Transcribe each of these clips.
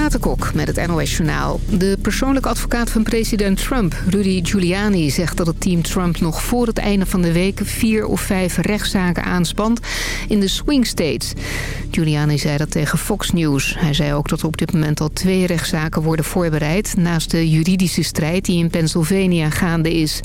Renate met het NOS Journaal. De persoonlijke advocaat van president Trump, Rudy Giuliani... zegt dat het team Trump nog voor het einde van de week... vier of vijf rechtszaken aanspant in de swing states. Giuliani zei dat tegen Fox News. Hij zei ook dat op dit moment al twee rechtszaken worden voorbereid... naast de juridische strijd die in Pennsylvania gaande is.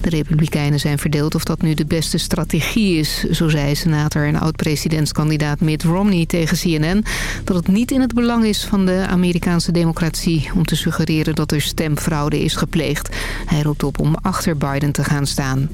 De Republikeinen zijn verdeeld of dat nu de beste strategie is. Zo zei senator en oud-presidentskandidaat Mitt Romney tegen CNN... dat het niet in het belang is van de Amerikaanse democratie... om te suggereren dat er stemfraude is gepleegd. Hij roept op om achter Biden te gaan staan.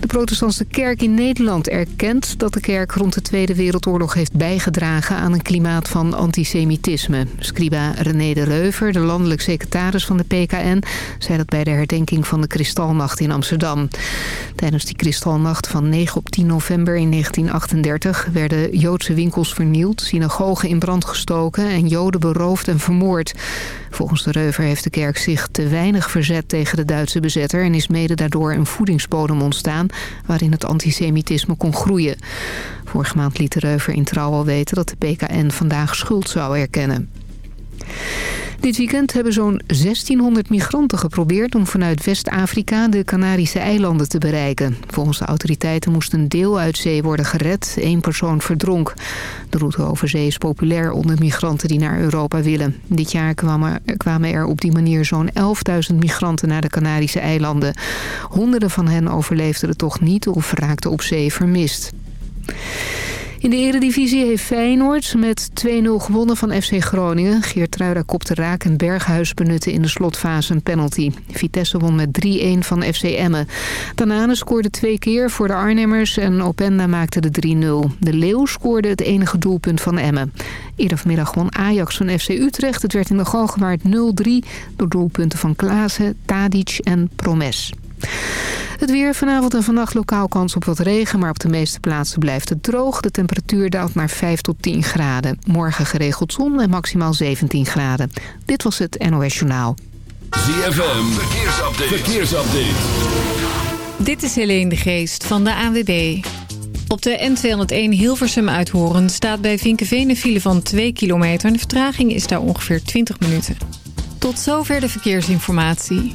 De protestantse kerk in Nederland erkent dat de kerk rond de Tweede Wereldoorlog heeft bijgedragen aan een klimaat van antisemitisme. Scriba René de Reuver, de landelijk secretaris van de PKN, zei dat bij de herdenking van de Kristalnacht in Amsterdam. Tijdens die Kristalnacht van 9 op 10 november in 1938 werden Joodse winkels vernield, synagogen in brand gestoken en Joden beroofd en vermoord. Volgens de Reuver heeft de kerk zich te weinig verzet tegen de Duitse bezetter en is mede daardoor een voedingsbodem ontstaan waarin het antisemitisme kon groeien. Vorige maand liet de Reuver in Trouw al weten dat de PKN vandaag schuld zou erkennen. Dit weekend hebben zo'n 1600 migranten geprobeerd om vanuit West-Afrika de Canarische eilanden te bereiken. Volgens de autoriteiten moest een deel uit zee worden gered. Eén persoon verdronk. De route over zee is populair onder migranten die naar Europa willen. Dit jaar kwamen, kwamen er op die manier zo'n 11.000 migranten naar de Canarische eilanden. Honderden van hen overleefden het toch niet of raakten op zee vermist. In de eredivisie heeft Feyenoord met 2-0 gewonnen van FC Groningen. Geert kopte raak en Berghuis benutte in de slotfase een penalty. Vitesse won met 3-1 van FC Emmen. Tanane scoorde twee keer voor de Arnhemmers en Openda maakte de 3-0. De Leeuw scoorde het enige doelpunt van Emmen. Eerder vanmiddag won Ajax van FC Utrecht. Het werd in de Galgenwaard 0-3 door doelpunten van Klaassen, Tadic en Promes. Het weer vanavond en vannacht lokaal kans op wat regen... maar op de meeste plaatsen blijft het droog. De temperatuur daalt naar 5 tot 10 graden. Morgen geregeld zon en maximaal 17 graden. Dit was het NOS Journaal. ZFM, verkeersupdate. verkeersupdate. Dit is Helene de Geest van de ANWB. Op de N201 Hilversum uithoren staat bij Vinkenveen een file van 2 kilometer... en de vertraging is daar ongeveer 20 minuten. Tot zover de verkeersinformatie.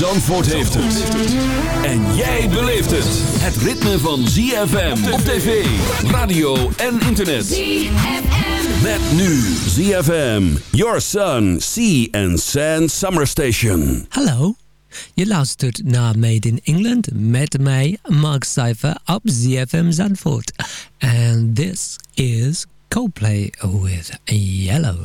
Zandvoort heeft het. En jij beleeft het. Het ritme van ZFM op tv, radio en internet. ZFM. Met nu ZFM, Your Sun, Sea and Sand Summer Station. Hallo, je luistert naar Made in England met mij, Mark Cypher, op ZFM Zandvoort. And this is Coldplay with Yellow.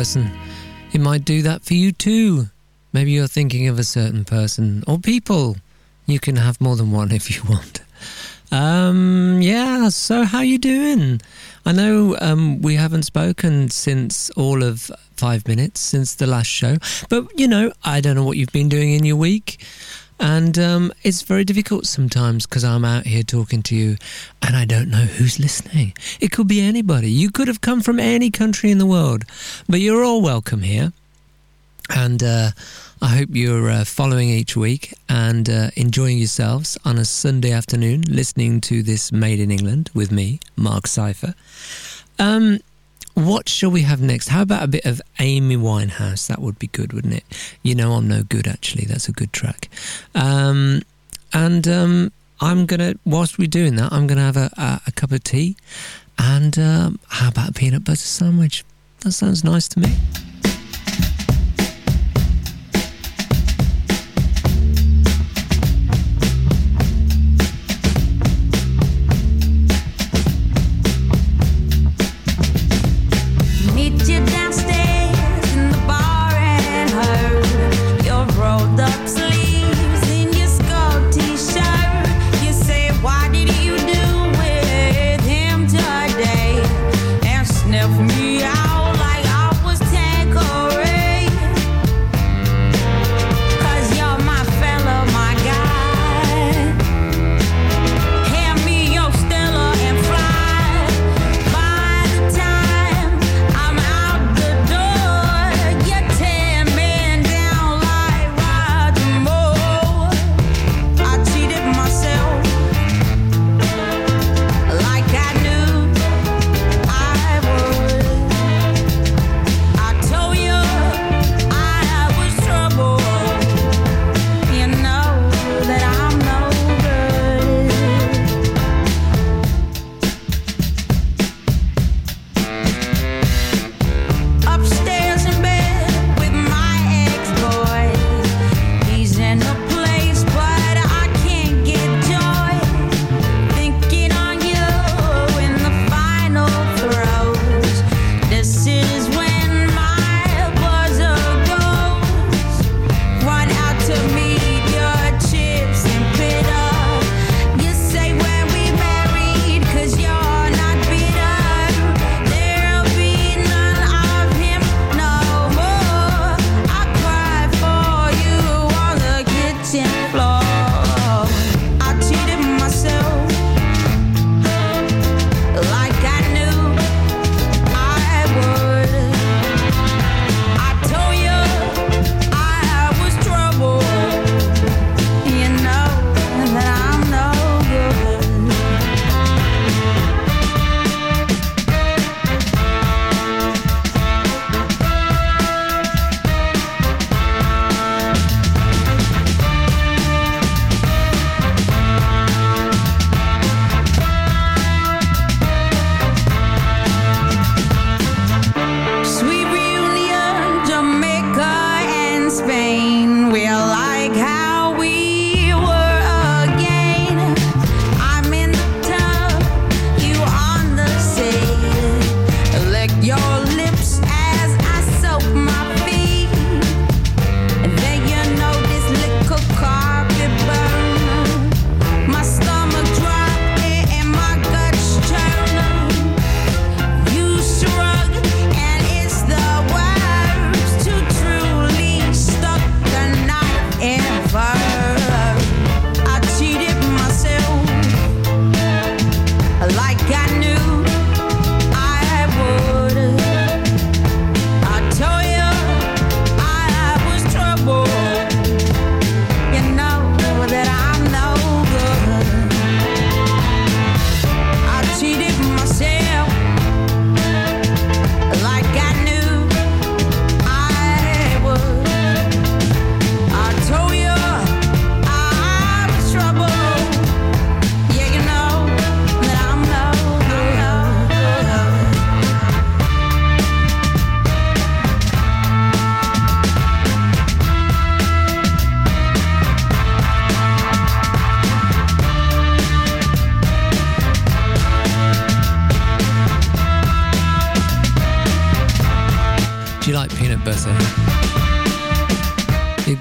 Person. It might do that for you too. Maybe you're thinking of a certain person or people. You can have more than one if you want. Um, yeah, so how you doing? I know um, we haven't spoken since all of five minutes since the last show, but you know, I don't know what you've been doing in your week. And um, it's very difficult sometimes because I'm out here talking to you and I don't know who's listening. It could be anybody. You could have come from any country in the world, but you're all welcome here. And uh, I hope you're uh, following each week and uh, enjoying yourselves on a Sunday afternoon listening to this Made in England with me, Mark Cypher. Um, what shall we have next? How about a bit of Amy Winehouse? That would be good, wouldn't it? You know, I'm no good, actually. That's a good track. Um, and um, I'm going to, whilst we're doing that, I'm going to have a, a, a cup of tea. And um, how about a peanut butter sandwich? That sounds nice to me.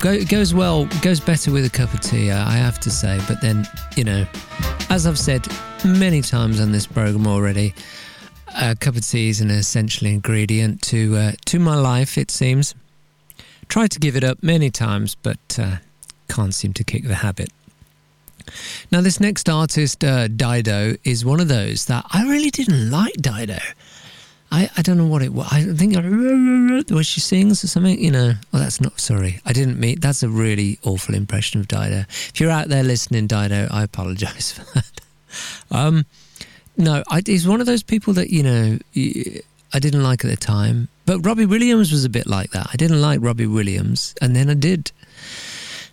Go, it goes well, goes better with a cup of tea, I have to say. But then, you know, as I've said many times on this program already, a cup of tea is an essential ingredient to uh, to my life. It seems. Tried to give it up many times, but uh, can't seem to kick the habit. Now, this next artist, uh, Dido, is one of those that I really didn't like. Dido. I, I don't know what it was. I think where she sings or something. You know. Oh, that's not. Sorry, I didn't mean. That's a really awful impression of Dido. If you're out there listening, Dido, I apologise for that. Um, no, I, he's one of those people that you know I didn't like at the time. But Robbie Williams was a bit like that. I didn't like Robbie Williams, and then I did.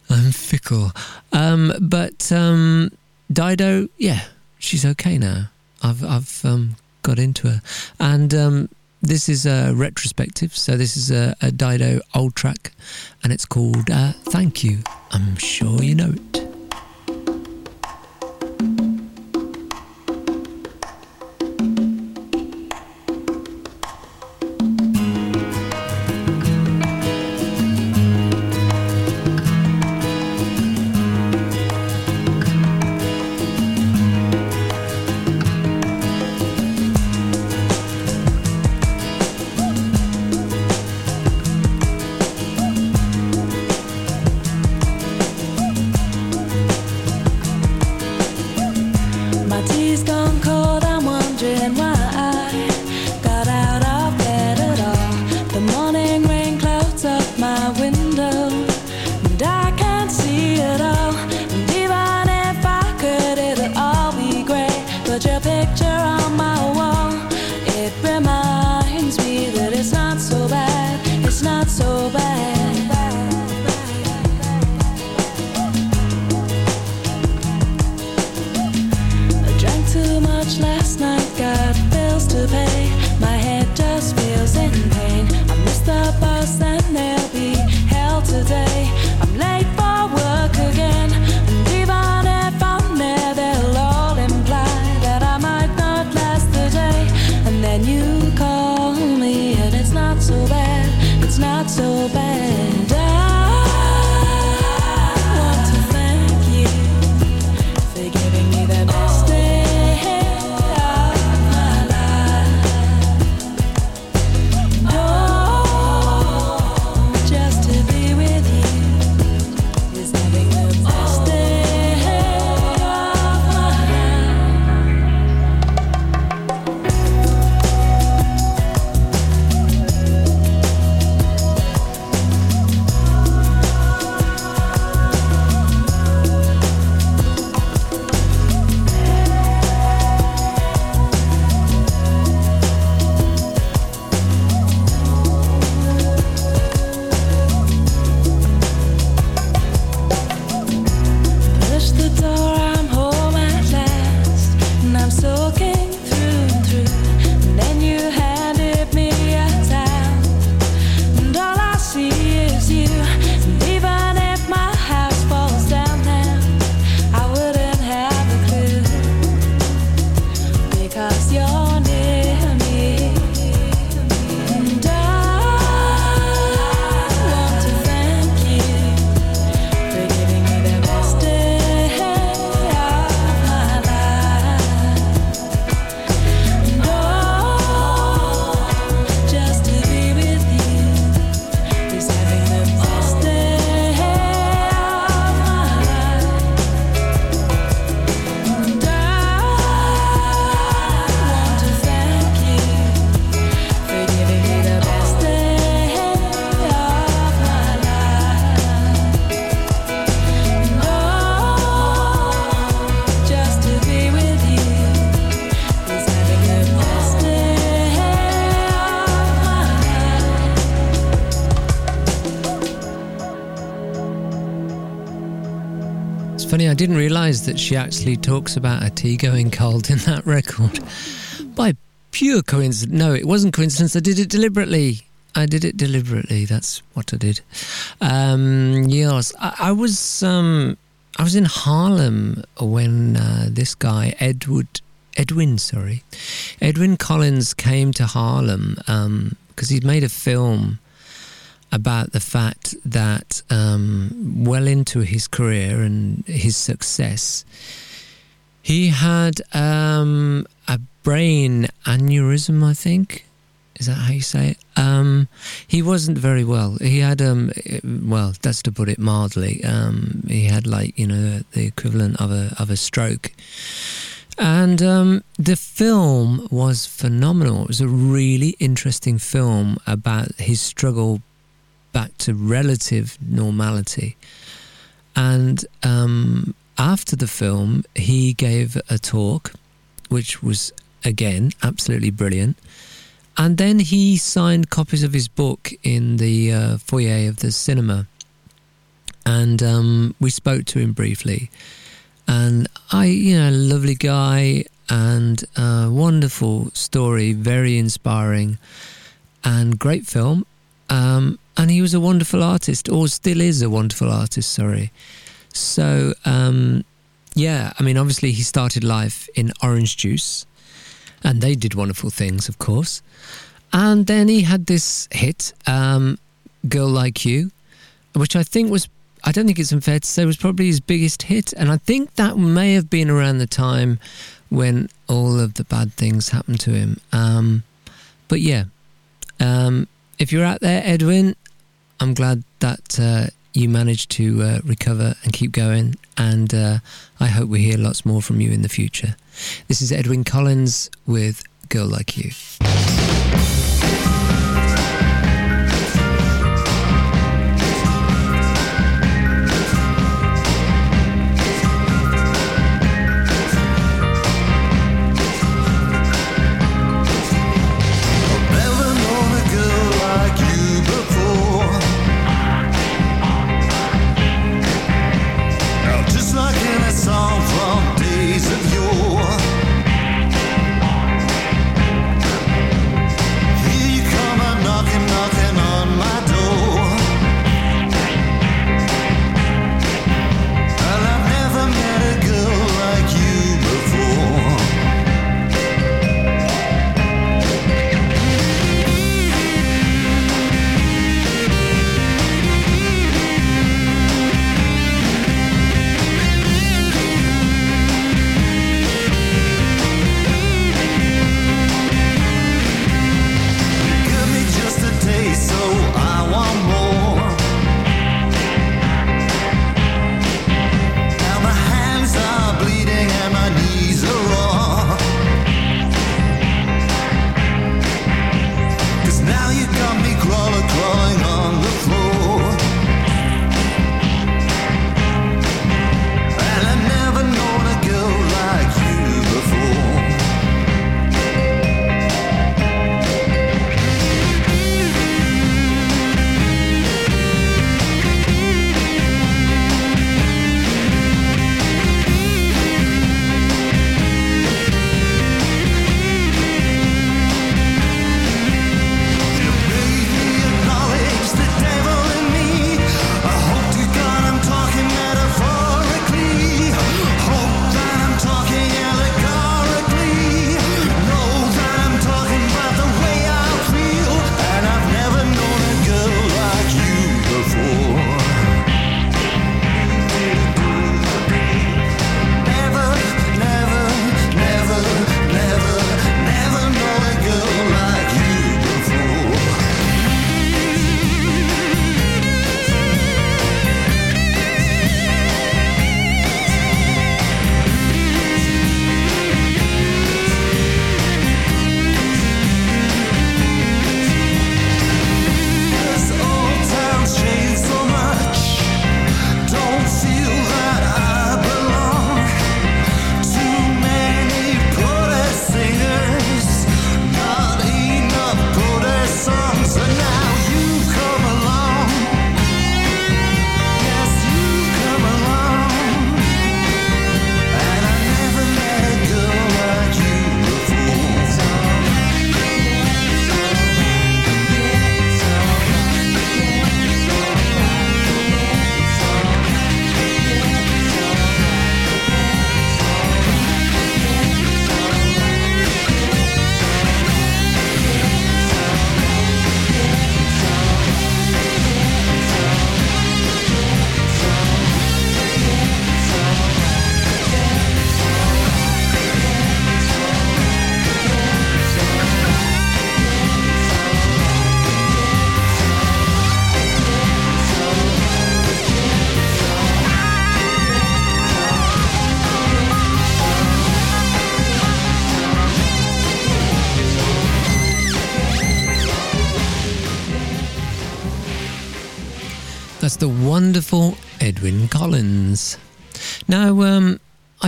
I'm fickle. Um, but um, Dido, yeah, she's okay now. I've I've um, got into her, and um, this is a retrospective. So this is a, a Dido old track, and it's called uh, "Thank You." I'm sure you know it. That she actually talks about her tea going cold in that record. By pure coincidence. No, it wasn't coincidence. I did it deliberately. I did it deliberately. That's what I did. Um, yes, I, I was. Um, I was in Haarlem when uh, this guy Edward Edwyn, sorry, Edwyn Collins came to Haarlem because he'd made a film about the fact that um, well into his career and his success, he had um, a brain aneurysm, I think. Is that how you say it? Um, he wasn't very well. He had, um, well, that's to put it mildly. Um, he had like you know the equivalent of a of a stroke, and um, the film was phenomenal. It was a really interesting film about his struggle back to relative normality, and um, after the film, he gave a talk, which was again absolutely brilliant. And then he signed copies of his book in the uh, foyer of the cinema. And um, we spoke to him briefly. And I, you know, lovely guy and uh, wonderful story, very inspiring and great film. Um, and he was a wonderful artist, or still is a wonderful artist, sorry. So, um, yeah, I mean, obviously he started life in Orange Juice and they did wonderful things, of course. And then he had this hit, um, "Girl Like You," which I think was. I don't think it's unfair to say was probably his biggest hit, and I think that may have been around the time when all of the bad things happened to him. Um, but yeah, um, if you're out there, Edwyn, I'm glad that uh, you managed to uh, recover and keep going, and uh, I hope we hear lots more from you in the future. This is Edwyn Collins with Girl Like You.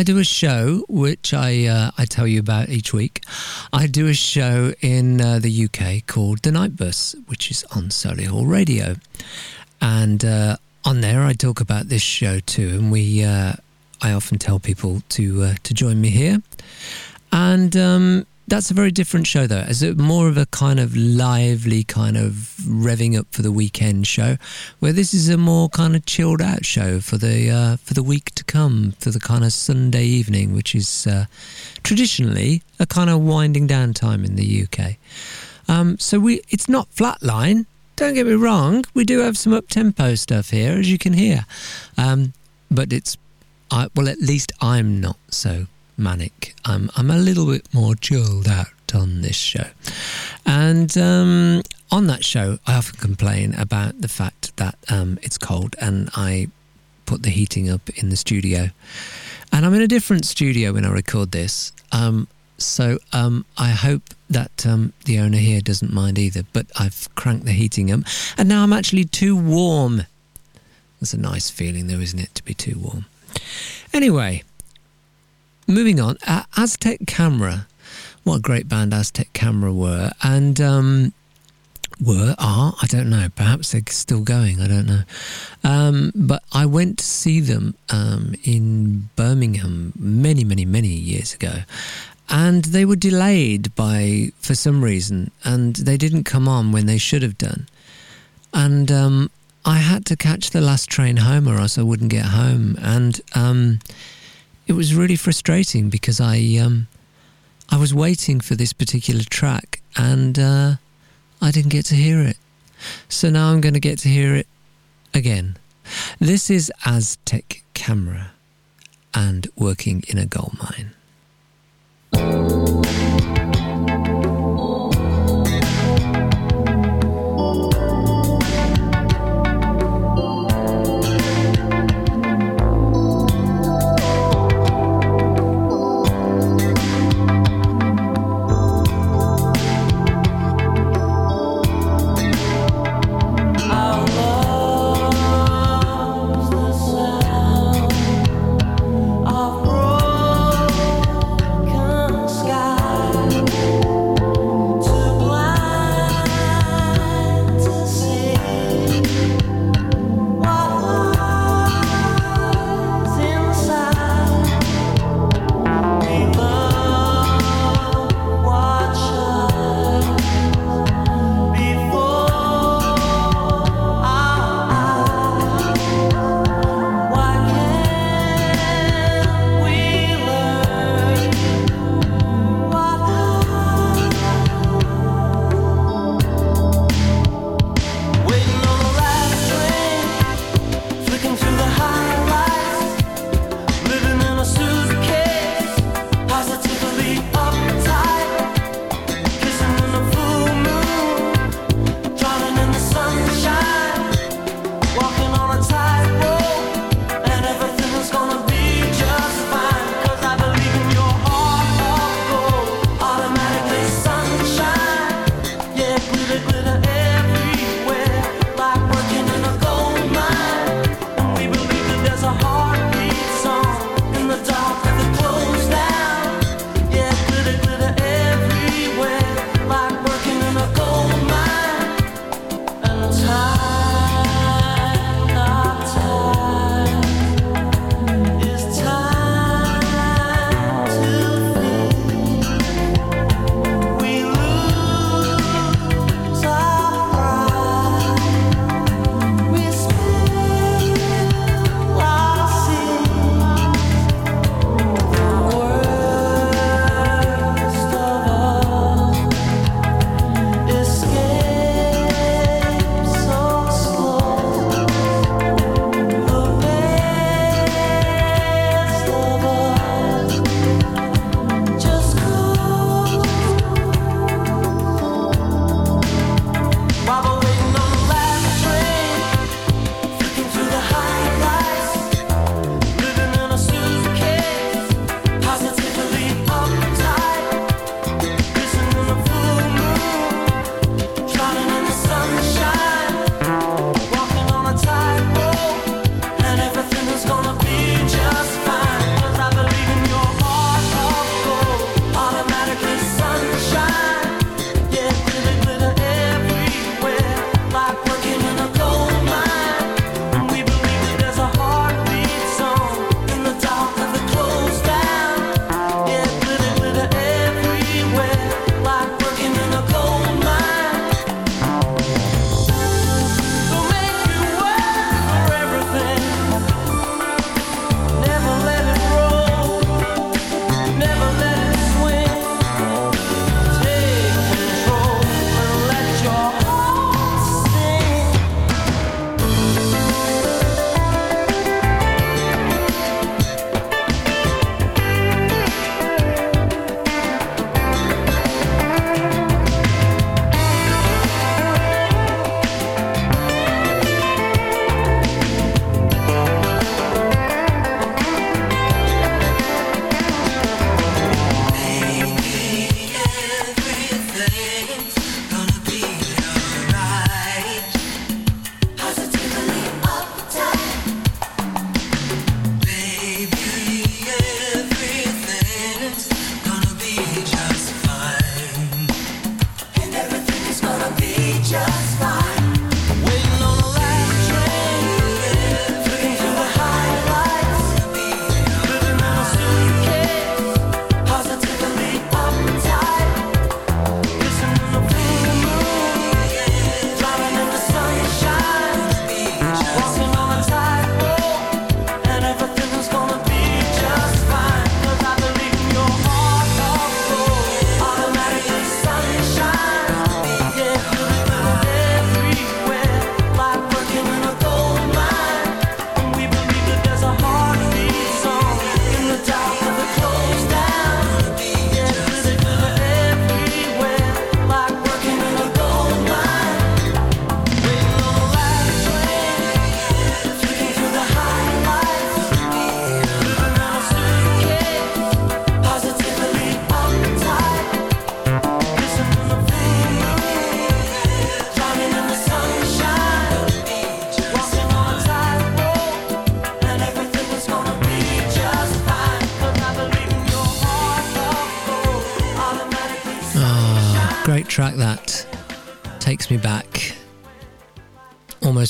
Do a show which I uh, I tell you about each week. I do a show in uh, the UK called The Night Bus, which is on Solihull Radio, and uh, on there I talk about this show too. And we uh, I often tell people to uh, to join me here, and um, that's a very different show though. It's more of a kind of lively, kind of revving up for the weekend show, where this is a more kind of chilled out show for the uh, for the week to come, for the kind of Sunday evening, which is uh, traditionally a kind of winding down time in the UK. Um, so we, it's not flatline. Don't get me wrong. We do have some up tempo stuff here, as you can hear, um, but it's I, well, at least I'm not so manic. I'm I'm a little bit more chilled out on this show, and um, on that show, I often complain about the fact that um, it's cold, and I put the heating up in the studio, and I'm in a different studio when I record this. Um, so um, I hope that um, the owner here doesn't mind either. But I've cranked the heating up, and now I'm actually too warm. That's a nice feeling, though, isn't it, to be too warm? Anyway, moving on. Uh, Aztec Camera. What a great band Aztec Camera were. And um, were, are, I don't know. Perhaps they're still going. I don't know. Um, but I went to see them um, in Birmingham many, many, many years ago. And they were delayed by, for some reason, and they didn't come on when they should have done. And um, I had to catch the last train home, or else I wouldn't get home. And um, it was really frustrating because I um, I was waiting for this particular track and uh, I didn't get to hear it. So now I'm going to get to hear it again. This is Aztec Camera and working in a gold mine.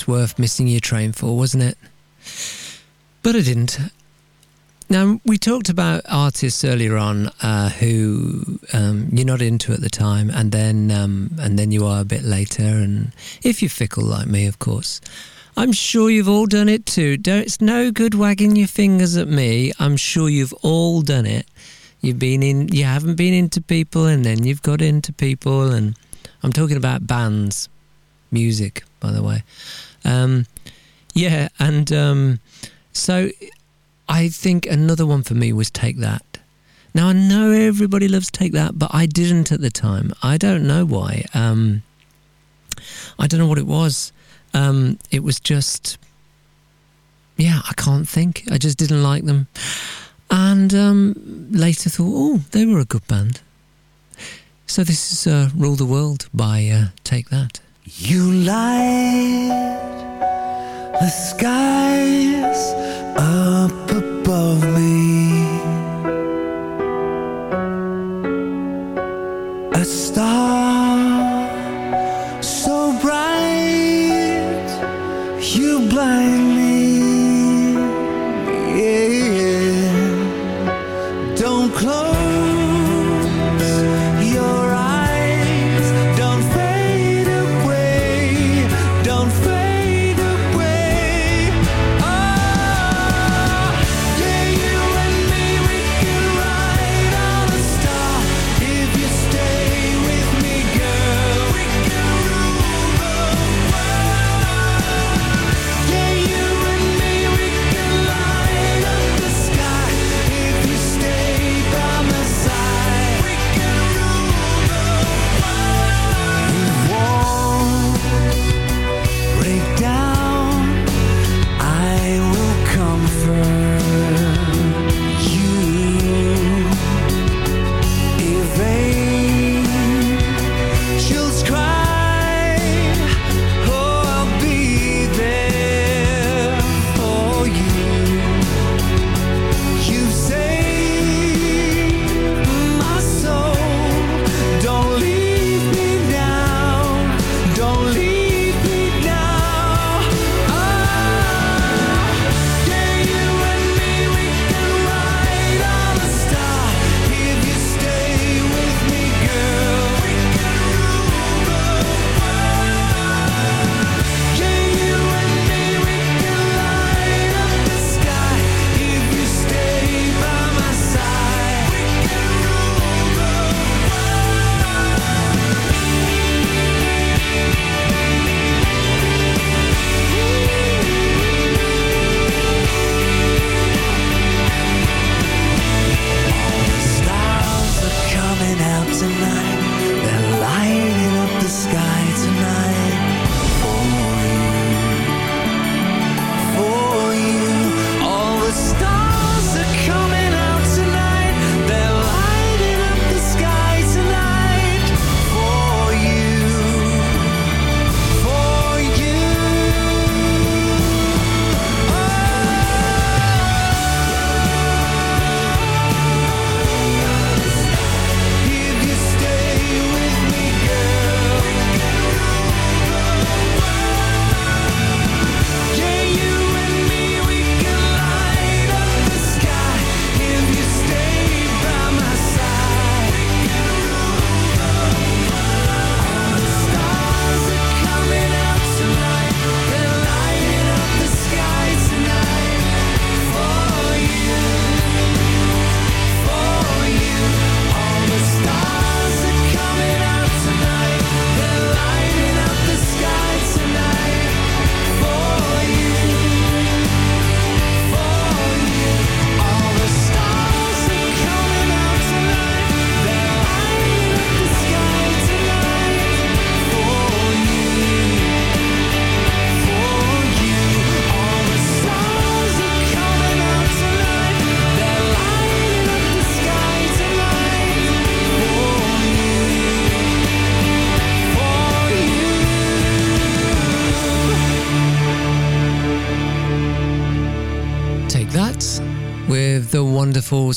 Worth missing your train for, wasn't it? But I didn't. Now, we talked about artists earlier on uh, who um, you're not into at the time, and then um, and then you are a bit later. And if you're fickle like me, of course, I'm sure you've all done it too. It's no good wagging your fingers at me. I'm sure you've all done it. You've been in, you haven't been into people, and then you've got into people, and I'm talking about bands, music, by the way. Um, yeah, and um, so I think another one for me was Take That. Now I know everybody loves Take That, but I didn't at the time. I don't know why. Um, I don't know what it was. Um, it was just, yeah, I can't think. I just didn't like them. And um, later thought, oh, they were a good band. So this is uh, Rule the World by uh, Take That. You light the skies up above me. A star so bright, you blind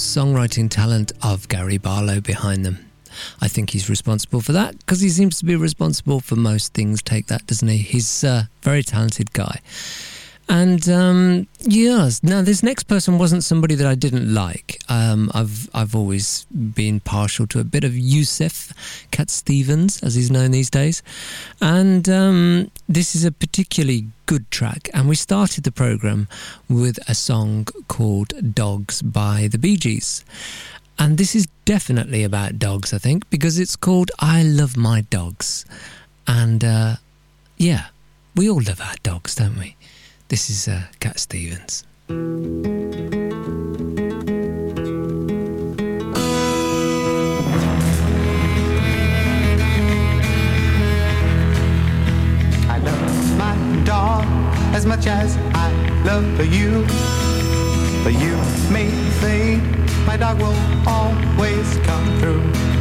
songwriting talent of Gary Barlow behind them. I think he's responsible for that because he seems to be responsible for most things. Take that, doesn't he? He's a very talented guy. And um, yes, now this next person wasn't somebody that I didn't like. Um, I've I've always been partial to a bit of Yusuf Cat Stevens, as he's known these days, and um, this is a particularly good track. And we started the program with a song called "Dogs" by the Bee Gees. And this is definitely about dogs, I think, because it's called I Love My Dogs. And uh, yeah, we all love our dogs, don't we? This is uh, Cat Stevens. I love my dog as much as I love you. But you may think my dog will always come through.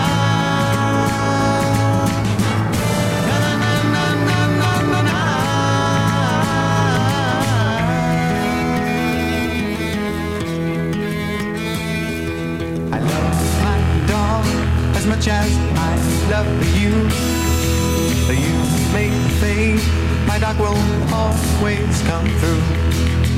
much as I love you. You make fade, my dog will always come through.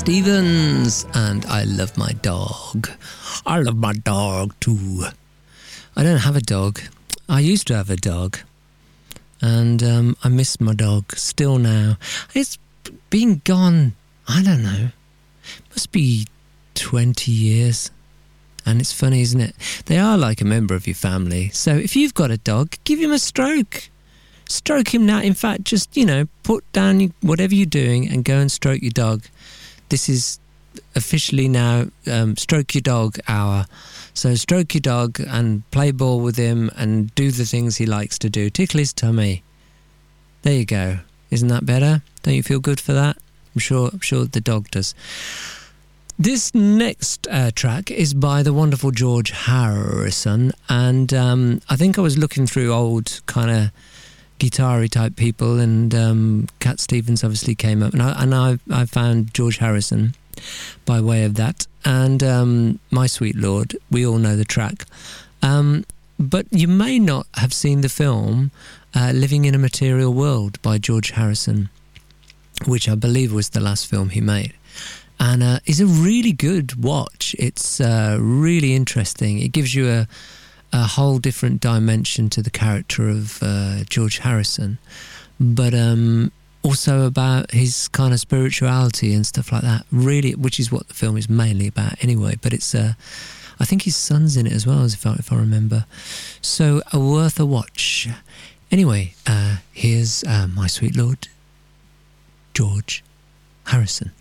Stevens and I Love My Dog. I love my dog too. I don't have a dog. I used to have a dog. And um, I miss my dog still now. It's been gone, I don't know, must be 20 years. And it's funny, isn't it? They are like a member of your family. So if you've got a dog, give him a stroke. Stroke him now. In fact, just, you know, put down whatever you're doing and go and stroke your dog. This is officially now um, stroke your dog hour. So stroke your dog and play ball with him and do the things he likes to do. Tickle his tummy. There you go. Isn't that better? Don't you feel good for that? I'm sure. I'm sure the dog does. This next uh, track is by the wonderful George Harrison, and um, I think I was looking through old kind of guitar type people, and um, Cat Stevens obviously came up, and I and I, I found George Harrison by way of that, and um, My Sweet Lord. We all know the track, um, but you may not have seen the film uh, Living in a Material World by George Harrison, which I believe was the last film he made. And uh, is a really good watch. It's uh, really interesting. It gives you a, a whole different dimension to the character of uh, George Harrison, but um, also about his kind of spirituality and stuff like that. Really, which is what the film is mainly about anyway. But it's, uh, I think his son's in it as well, as if I, if I remember. So, a worth a watch. Anyway, uh, here's uh, my sweet lord, George Harrison.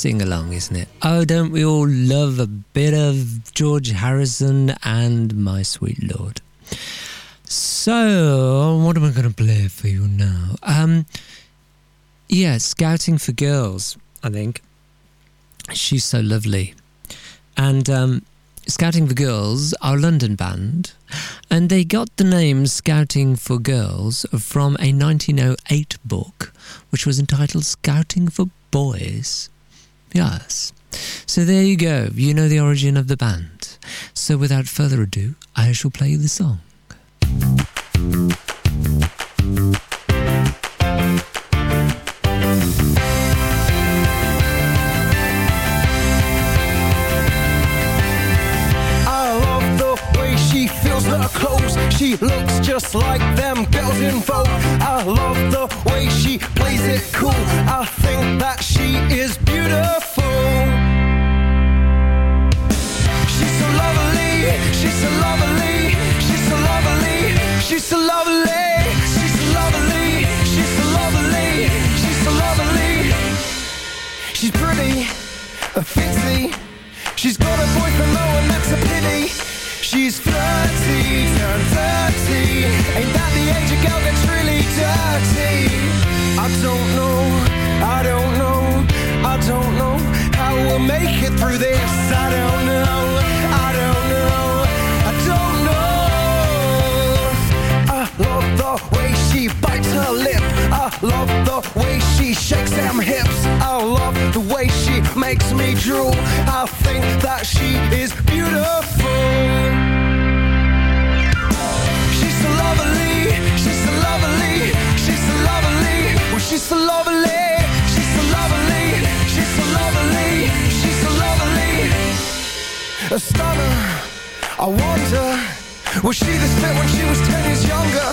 Sing along, isn't it? Oh, don't we all love a bit of George Harrison and My Sweet Lord? So, what am I going to play for you now? Um, yeah, Scouting for Girls, I think. She's so lovely. And um, Scouting for Girls are London band, and they got the name Scouting for Girls from a 1908 book, which was entitled Scouting for Boys. Yes. So there you go. You know the origin of the band. So without further ado, I shall play you the song. I love the way she looks just like them girls in Vogue. I love the way she plays it cool. I think that she is beautiful. Don't know, I don't know, I don't know how we'll make it through this. I don't know, I don't know, I don't know. I love the way she bites her lip. I love the way she shakes them hips. I love the way she makes me drool. I think that she is beautiful. She's so lovely. She's so lovely. She's so lovely. She's so lovely. A stunner. I wonder, was she this fit when she was ten years younger?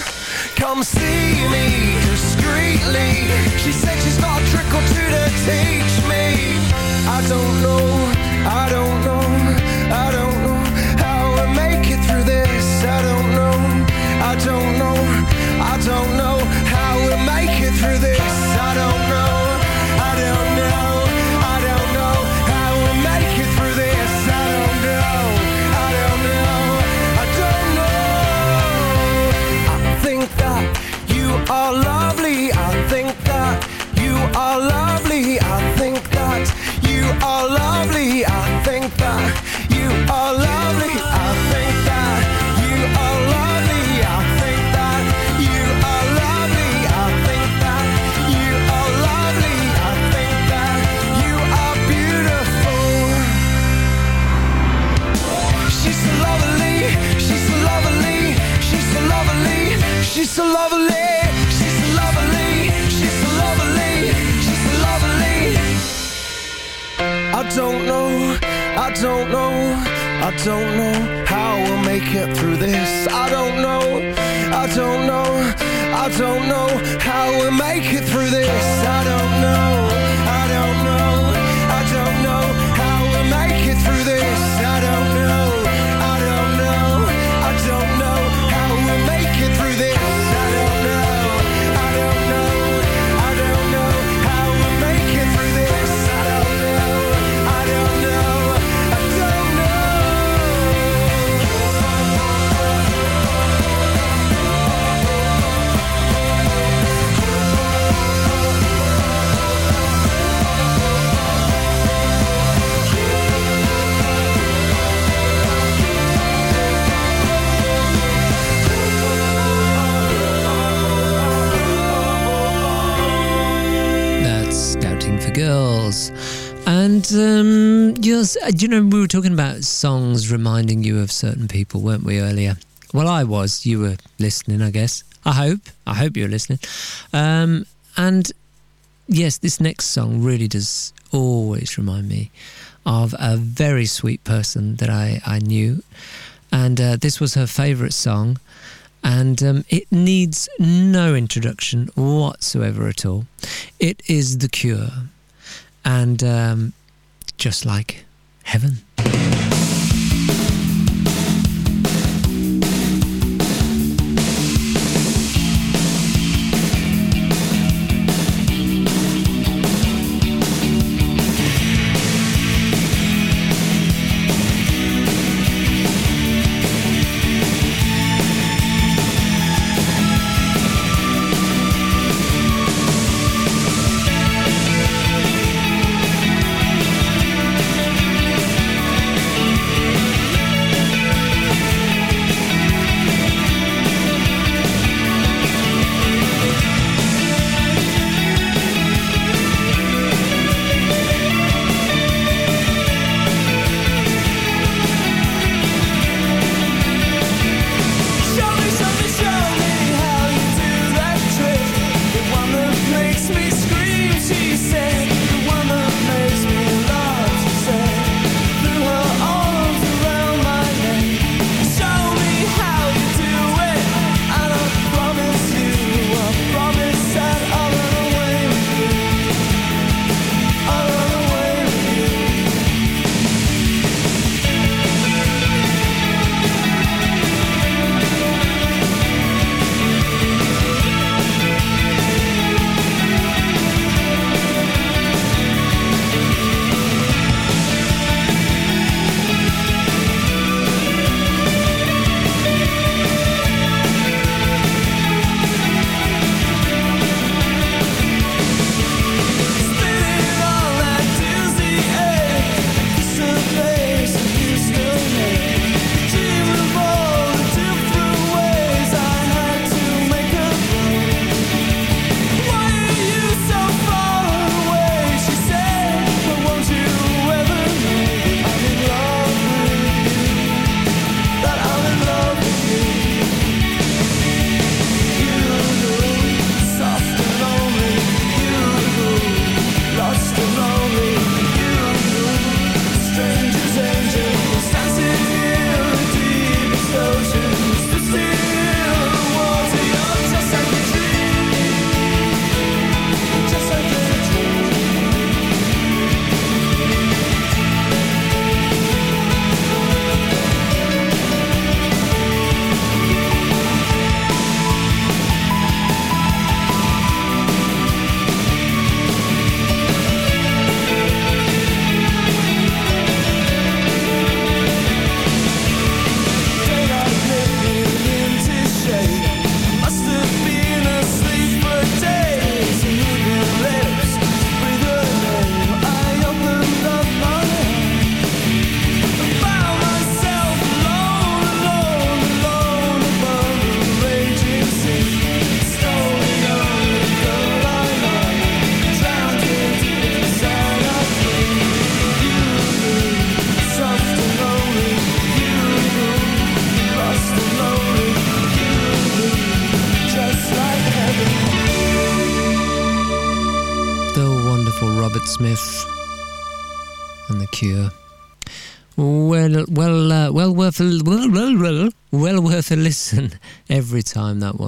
Come see me discreetly. She said she's got a trick or two to teach me. I don't know, I don't know, I don't know how we make it through this. I don't know, I don't know, I don't know how we make it through this. Are lovely. I think that you are lovely. I think that you are lovely. I I don't know how we'll make it through this. And, um, uh, you know, we were talking about songs reminding you of certain people, weren't we, earlier? Well, I was. You were listening, I guess. I hope. I hope you were listening. Um, and, yes, this next song really does always remind me of a very sweet person that I, I knew. And uh, this was her favourite song. And um, it needs no introduction whatsoever at all. It is The Cure. And um, just like heaven.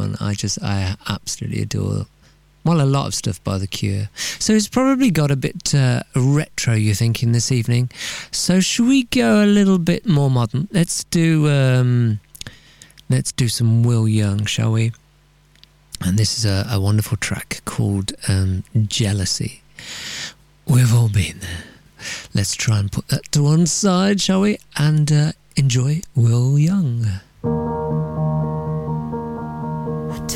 One, I just, I absolutely adore. Well, a lot of stuff by The Cure. So it's probably got a bit uh, retro. You're thinking this evening. So should we go a little bit more modern? Let's do, um, let's do some Will Young, shall we? And this is a, a wonderful track called um, Jealousy. We've all been there. Let's try and put that to one side, shall we? And uh, enjoy Will Young.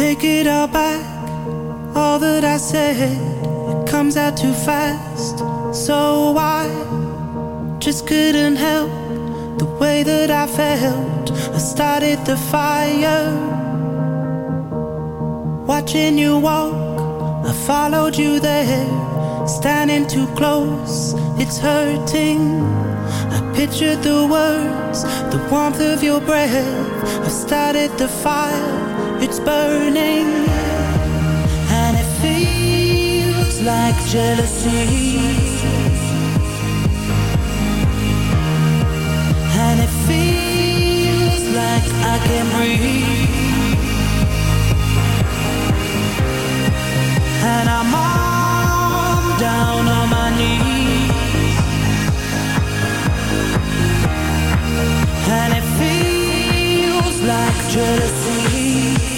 Take it all back, all that I said. It comes out too fast, so I just couldn't help the way that I felt. I started the fire, watching you walk. I followed you there, standing too close. It's hurting. I pictured the words, the warmth of your breath. I've started the fire, it's burning. And it feels like jealousy. And it feels like I can breathe. And I'm all down on my knees. And it feels like jealousy.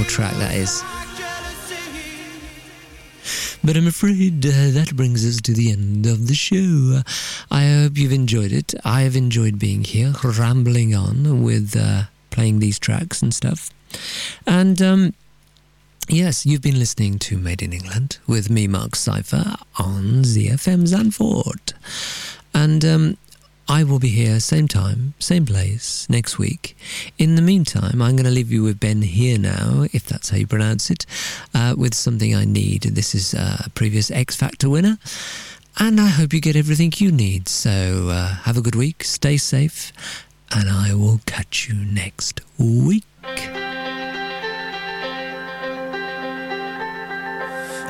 Track that is. But I'm afraid uh, that brings us to the end of the show. I hope you've enjoyed it. I have enjoyed being here, rambling on with uh, playing these tracks and stuff. And um, yes, you've been listening to Made in England with me, Mark Cypher, on ZFM Zandvoort. And um, I will be here same time, same place next week. In the meantime, I'm going to leave you with Ben Haenow, if that's how you pronounce it, uh, with something I need. This is uh, a previous X Factor winner. And I hope you get everything you need. So uh, have a good week, stay safe, and I will catch you next week.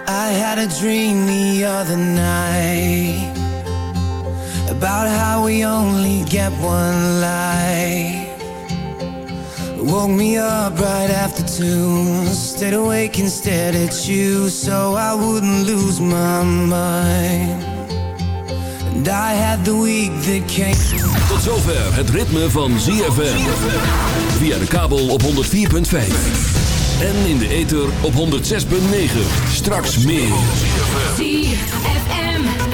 I had a dream the other night about how we only get one life. Woke me up right after two, stayed awake and stared at you so I wouldn't lose my mind. And I had the week that came. Tot zover het ritme van ZFM. Via de kabel op 104.5. En in de ether op 106.9. Straks meer.